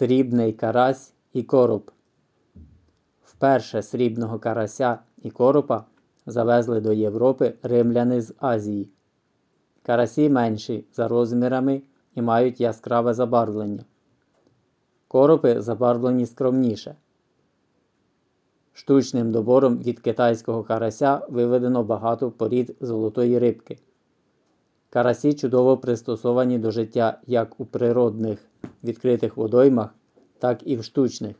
Срібний карась і короб. Вперше срібного карася і коропа завезли до Європи римляни з Азії. Карасі менші за розмірами і мають яскраве забарвлення. Коропи забарвлені скромніше. Штучним добором від китайського карася виведено багато порід золотої рибки. Карасі чудово пристосовані до життя як у природних відкритих водоймах, так і в штучних.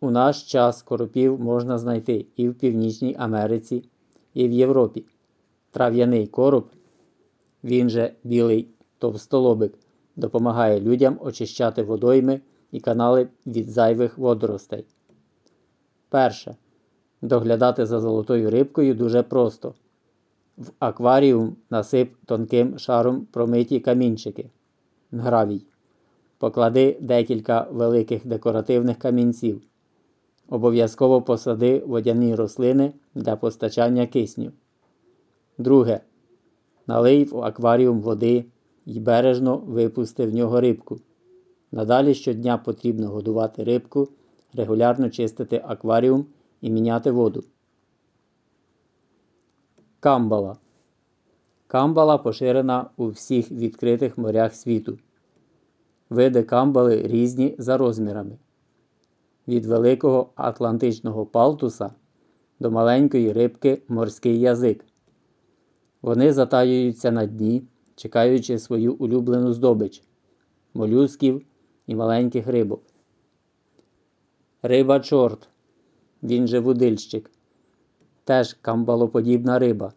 У наш час коропів можна знайти і в Північній Америці, і в Європі. Трав'яний короб, він же білий товстолобик, допомагає людям очищати водойми і канали від зайвих водоростей. Перше. Доглядати за золотою рибкою дуже просто. В акваріум насип тонким шаром промиті камінчики. Гравій. Поклади декілька великих декоративних камінців. Обов'язково посади водяні рослини для постачання кисню. Друге. Налий в акваріум води і бережно випусти в нього рибку. Надалі щодня потрібно годувати рибку, регулярно чистити акваріум і міняти воду. Камбала. Камбала поширена у всіх відкритих морях світу. Види камбали різні за розмірами. Від великого атлантичного палтуса до маленької рибки морський язик. Вони затаюються на дні, чекаючи свою улюблену здобич молюсків і маленьких рибок. Риба чорт, він же вудильщик, теж камбалоподібна риба,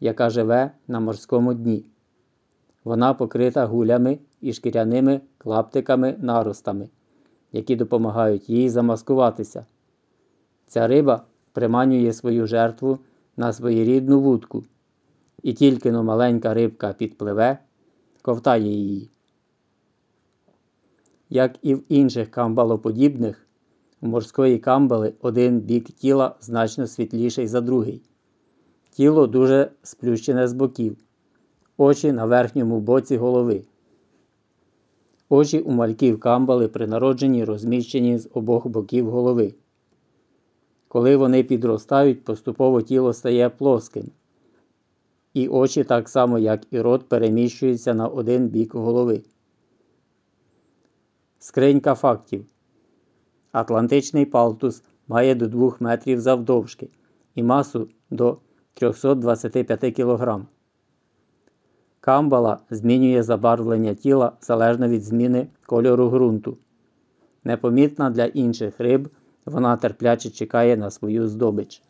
яка живе на морському дні. Вона покрита гулями і шкіряними клаптиками наростами, які допомагають їй замаскуватися. Ця риба приманює свою жертву на своєрідну вудку, і тільки но маленька рибка підпливе, ковтає її. Як і в інших камбалоподібних, у морської камбали один бік тіла значно світліший за другий. Тіло дуже сплющене з боків, очі на верхньому боці голови. Очі у мальків камбали при народженні розміщені з обох боків голови. Коли вони підростають, поступово тіло стає плоским, і очі, так само як і рот, переміщуються на один бік голови. Скринька фактів. Атлантичний палтус має до 2 метрів завдовжки і масу до 325 кг. Камбала змінює забарвлення тіла залежно від зміни кольору ґрунту. Непомітна для інших риб, вона терпляче чекає на свою здобич.